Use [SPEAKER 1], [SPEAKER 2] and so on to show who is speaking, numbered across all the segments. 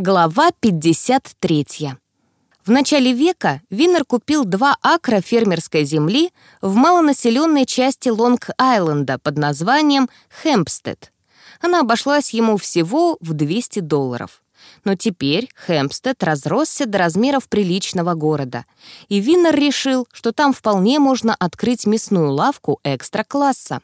[SPEAKER 1] Глава 53. В начале века Виннер купил два акра фермерской земли в малонаселенной части Лонг-Айленда под названием Хэмпстед. Она обошлась ему всего в 200 долларов. Но теперь Хэмпстед разросся до размеров приличного города, и Виннер решил, что там вполне можно открыть мясную лавку экстра-класса.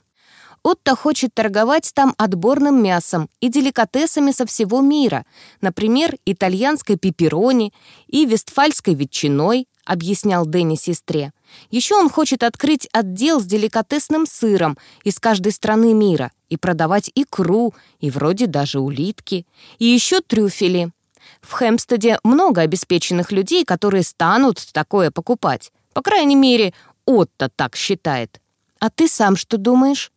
[SPEAKER 1] Отто хочет торговать там отборным мясом и деликатесами со всего мира, например, итальянской пепперони и вестфальской ветчиной, объяснял Дэнни сестре. Еще он хочет открыть отдел с деликатесным сыром из каждой страны мира и продавать икру, и вроде даже улитки, и еще трюфели. В Хэмстеде много обеспеченных людей, которые станут такое покупать. По крайней мере, Отто так считает. А ты сам что думаешь?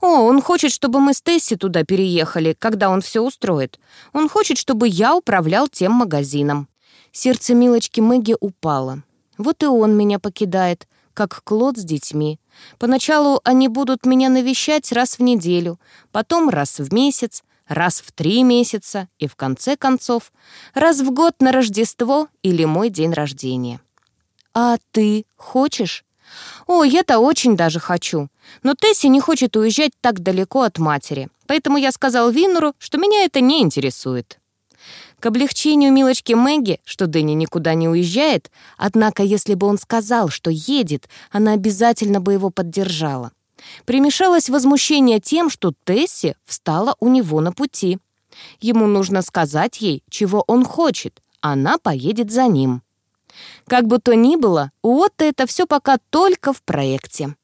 [SPEAKER 1] «О, он хочет, чтобы мы с Тесси туда переехали, когда он все устроит. Он хочет, чтобы я управлял тем магазином». Сердце милочки Мэгги упало. Вот и он меня покидает, как Клод с детьми. Поначалу они будут меня навещать раз в неделю, потом раз в месяц, раз в три месяца и, в конце концов, раз в год на Рождество или мой день рождения. «А ты хочешь?» «О, я-то очень даже хочу. Но Тесси не хочет уезжать так далеко от матери, поэтому я сказал Виннеру, что меня это не интересует». К облегчению милочки Мэгги, что Дэнни никуда не уезжает, однако если бы он сказал, что едет, она обязательно бы его поддержала. Примешалось возмущение тем, что Тесси встала у него на пути. Ему нужно сказать ей, чего он хочет, она поедет за ним. Как бы то ни было, у Отто это все пока только в проекте.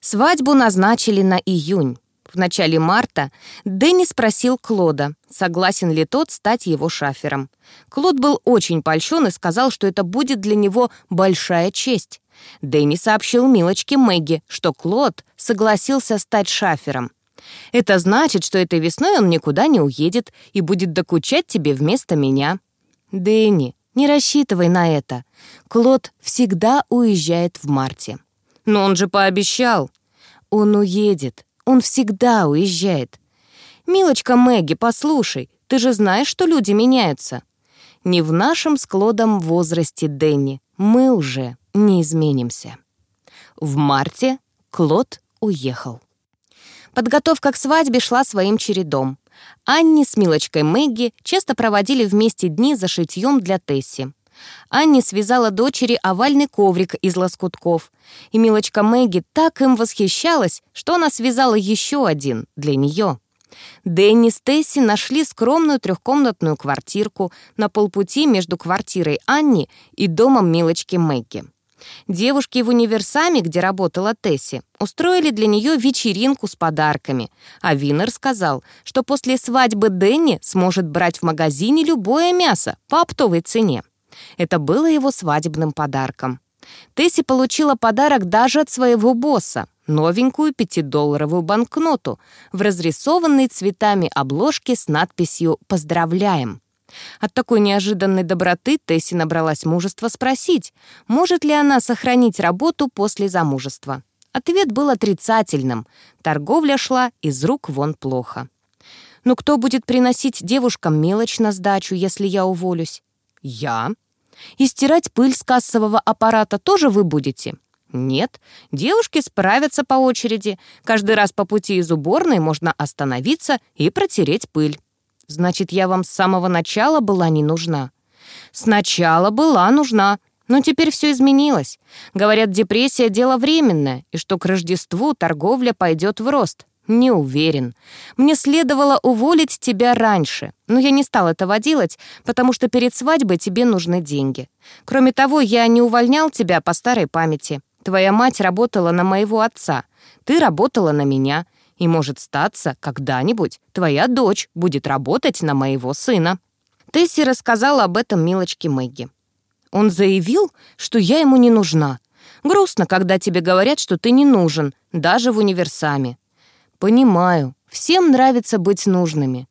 [SPEAKER 1] Свадьбу назначили на июнь. В начале марта Дэнни спросил Клода, согласен ли тот стать его шафером. Клод был очень польщен и сказал, что это будет для него большая честь. Дэнни сообщил милочке Мэгги, что Клод согласился стать шафером. «Это значит, что этой весной он никуда не уедет и будет докучать тебе вместо меня». «Дэнни, не рассчитывай на это. Клод всегда уезжает в марте. Но он же пообещал. Он уедет. Он всегда уезжает. Милочка Мэгги, послушай, ты же знаешь, что люди меняются. Не в нашем с Клодом возрасте, Дэнни. Мы уже не изменимся. В марте Клод уехал. Подготовка к свадьбе шла своим чередом. Анни с Милочкой Мэгги часто проводили вместе дни за шитьем для Тесси. Анни связала дочери овальный коврик из лоскутков, и Милочка Мэгги так им восхищалась, что она связала еще один для нее. Дэнни с Тесси нашли скромную трехкомнатную квартирку на полпути между квартирой Анни и домом Милочки Мэгги. Девушки в универсаме, где работала Тесси, устроили для нее вечеринку с подарками, а Винер сказал, что после свадьбы Дэнни сможет брать в магазине любое мясо по оптовой цене. Это было его свадебным подарком. Тесси получила подарок даже от своего босса — новенькую пятидолларовую банкноту в разрисованной цветами обложке с надписью «Поздравляем». От такой неожиданной доброты Тесси набралась мужества спросить, может ли она сохранить работу после замужества. Ответ был отрицательным. Торговля шла из рук вон плохо. «Ну кто будет приносить девушкам мелочь на сдачу, если я уволюсь?» «Я». «И стирать пыль с кассового аппарата тоже вы будете?» «Нет, девушки справятся по очереди. Каждый раз по пути из уборной можно остановиться и протереть пыль». Значит, я вам с самого начала была не нужна. Сначала была нужна, но теперь все изменилось. Говорят, депрессия — дело временное, и что к Рождеству торговля пойдет в рост. Не уверен. Мне следовало уволить тебя раньше, но я не стал этого делать, потому что перед свадьбой тебе нужны деньги. Кроме того, я не увольнял тебя по старой памяти. Твоя мать работала на моего отца, ты работала на меня — и может статься, когда-нибудь твоя дочь будет работать на моего сына». Тесси рассказала об этом милочке Мэгги. Он заявил, что я ему не нужна. Грустно, когда тебе говорят, что ты не нужен, даже в универсаме. Понимаю, всем нравится быть нужными.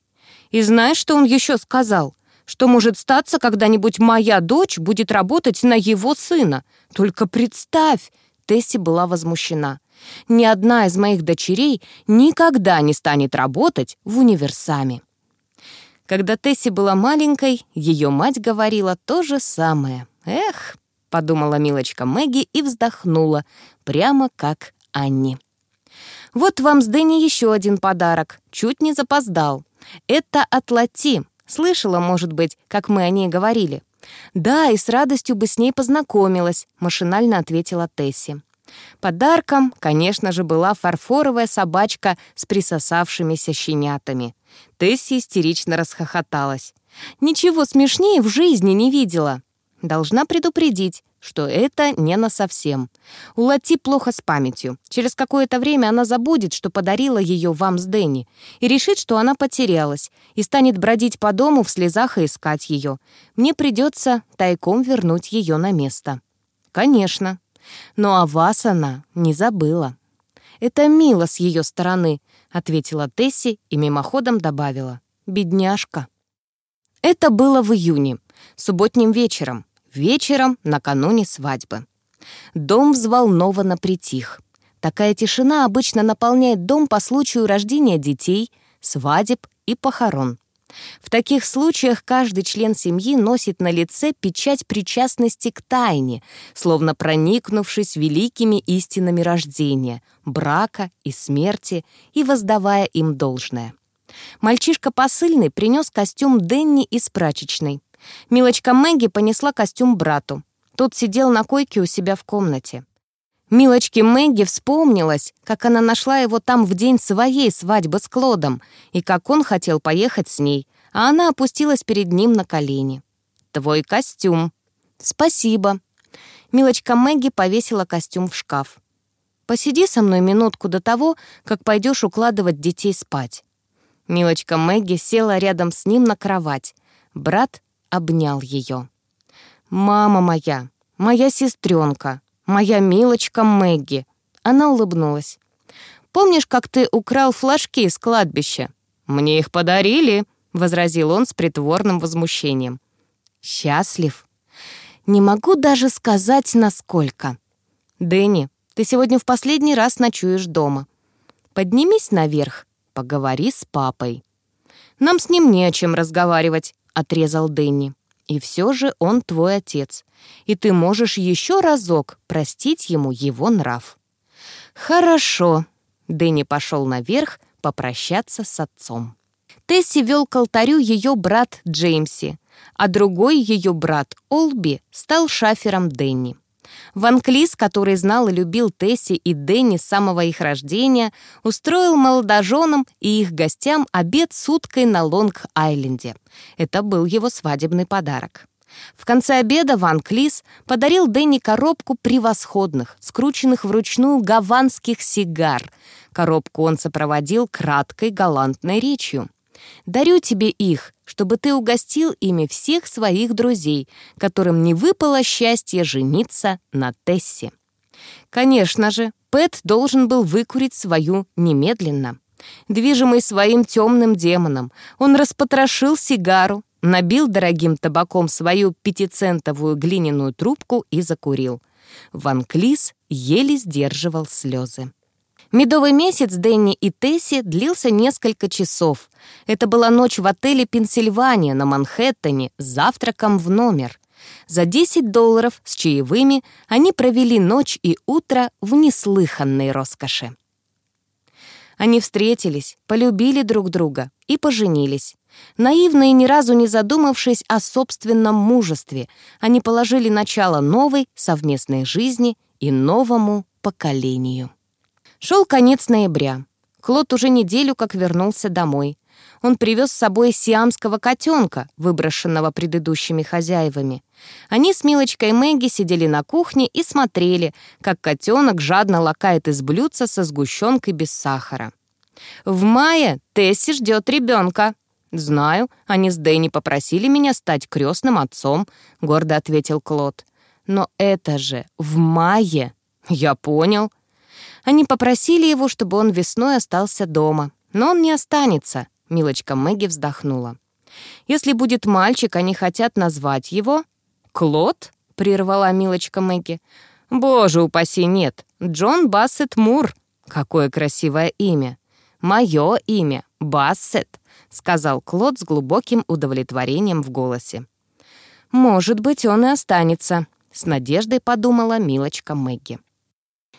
[SPEAKER 1] И знаешь, что он еще сказал? Что может статься, когда-нибудь моя дочь будет работать на его сына. Только представь! Тесси была возмущена. Ни одна из моих дочерей никогда не станет работать в универсаме. Когда Тесси была маленькой, ее мать говорила то же самое. «Эх», — подумала милочка Мэгги и вздохнула, прямо как Анни. «Вот вам с Дэнни еще один подарок. Чуть не запоздал. Это от Лати. Слышала, может быть, как мы о ней говорили?» «Да, и с радостью бы с ней познакомилась», — машинально ответила Тесси. Подарком, конечно же, была фарфоровая собачка с присосавшимися щенятами. Тесси истерично расхохоталась. «Ничего смешнее в жизни не видела. Должна предупредить, что это не на совсем. У Лати плохо с памятью. Через какое-то время она забудет, что подарила ее вам с Дэнни, и решит, что она потерялась, и станет бродить по дому в слезах и искать ее. Мне придется тайком вернуть ее на место. Конечно. Но о вас она не забыла. «Это мило с ее стороны», — ответила Тесси и мимоходом добавила. «Бедняжка». Это было в июне, субботним вечером, вечером накануне свадьбы. Дом взволнованно притих. Такая тишина обычно наполняет дом по случаю рождения детей, свадеб и похорон. В таких случаях каждый член семьи носит на лице печать причастности к тайне, словно проникнувшись великими истинами рождения, брака и смерти и воздавая им должное. Мальчишка посыльный принес костюм Денни из прачечной. Милочка Мэгги понесла костюм брату. Тот сидел на койке у себя в комнате. Милочке Мэгги вспомнилась, как она нашла его там в день своей свадьбы с Клодом, и как он хотел поехать с ней, а она опустилась перед ним на колени. «Твой костюм». «Спасибо». Милочка Мэгги повесила костюм в шкаф. «Посиди со мной минутку до того, как пойдешь укладывать детей спать». Милочка Мэгги села рядом с ним на кровать. Брат обнял ее. «Мама моя, моя сестренка, моя милочка Мэгги». Она улыбнулась. «Помнишь, как ты украл флажки из кладбища?» «Мне их подарили», — возразил он с притворным возмущением. «Счастлив?» «Не могу даже сказать, насколько». «Дэнни, ты сегодня в последний раз ночуешь дома. Поднимись наверх, поговори с папой». «Нам с ним не о чем разговаривать», — отрезал Дэнни. И все же он твой отец, и ты можешь еще разок простить ему его нрав». «Хорошо», — Дэнни пошел наверх попрощаться с отцом. Тесси вел к алтарю ее брат Джеймси, а другой ее брат Олби стал шафером Дэнни. Ван Клис, который знал и любил Тесси и Дэнни с самого их рождения, устроил молодоженам и их гостям обед с уткой на Лонг-Айленде. Это был его свадебный подарок. В конце обеда Ван Клис подарил Дэнни коробку превосходных, скрученных вручную гаванских сигар. Коробку он сопроводил краткой галантной речью. Дарю тебе их, чтобы ты угостил ими всех своих друзей, которым не выпало счастье жениться на Тессе. Конечно же, Пэт должен был выкурить свою немедленно. Движимый своим темным демоном, он распотрошил сигару, набил дорогим табаком свою пятицентовую глиняную трубку и закурил. Ван Клис еле сдерживал слезы. Медовый месяц Дэнни и Тесси длился несколько часов. Это была ночь в отеле «Пенсильвания» на Манхэттене с завтраком в номер. За 10 долларов с чаевыми они провели ночь и утро в неслыханной роскоши. Они встретились, полюбили друг друга и поженились. Наивно и ни разу не задумавшись о собственном мужестве, они положили начало новой совместной жизни и новому поколению. Шел конец ноября. Клод уже неделю как вернулся домой. Он привез с собой сиамского котенка, выброшенного предыдущими хозяевами. Они с Милочкой Мэгги сидели на кухне и смотрели, как котенок жадно лакает из блюдца со сгущенкой без сахара. «В мае Тесси ждет ребенка». «Знаю, они с Дэнни попросили меня стать крестным отцом», — гордо ответил Клод. «Но это же в мае». «Я понял», они попросили его, чтобы он весной остался дома. Но он не останется, милочка Мэгги вздохнула. Если будет мальчик, они хотят назвать его... «Клод?» — прервала милочка Мэгги. «Боже упаси, нет. Джон Бассет Мур. Какое красивое имя. Мое имя — Бассет. — сказал Клод с глубоким удовлетворением в голосе. «Может быть, он и останется», — с надеждой подумала милочка Мэгги.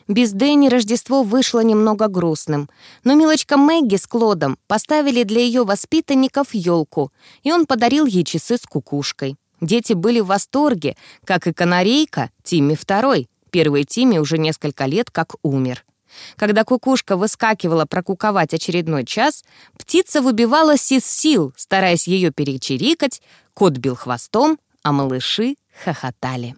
[SPEAKER 1] Без Дэнни Рождество вышло немного грустным, но милочка Мэгги с Клодом поставили для ее воспитанников елку, и он подарил ей часы с кукушкой. Дети были в восторге, как и канарейка Тимми II. Первый Тимми уже несколько лет как умер. Когда кукушка выскакивала прокуковать очередной час, птица выбивалась из сил, стараясь ее перечерикать, кот бил хвостом, а малыши хохотали.